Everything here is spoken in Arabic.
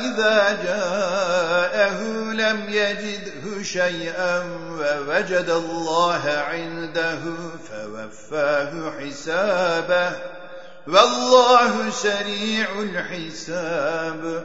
إذا جاءه لم يجده شيئا ووجد الله عنده فوفاه حسابه. والله سريع الحساب.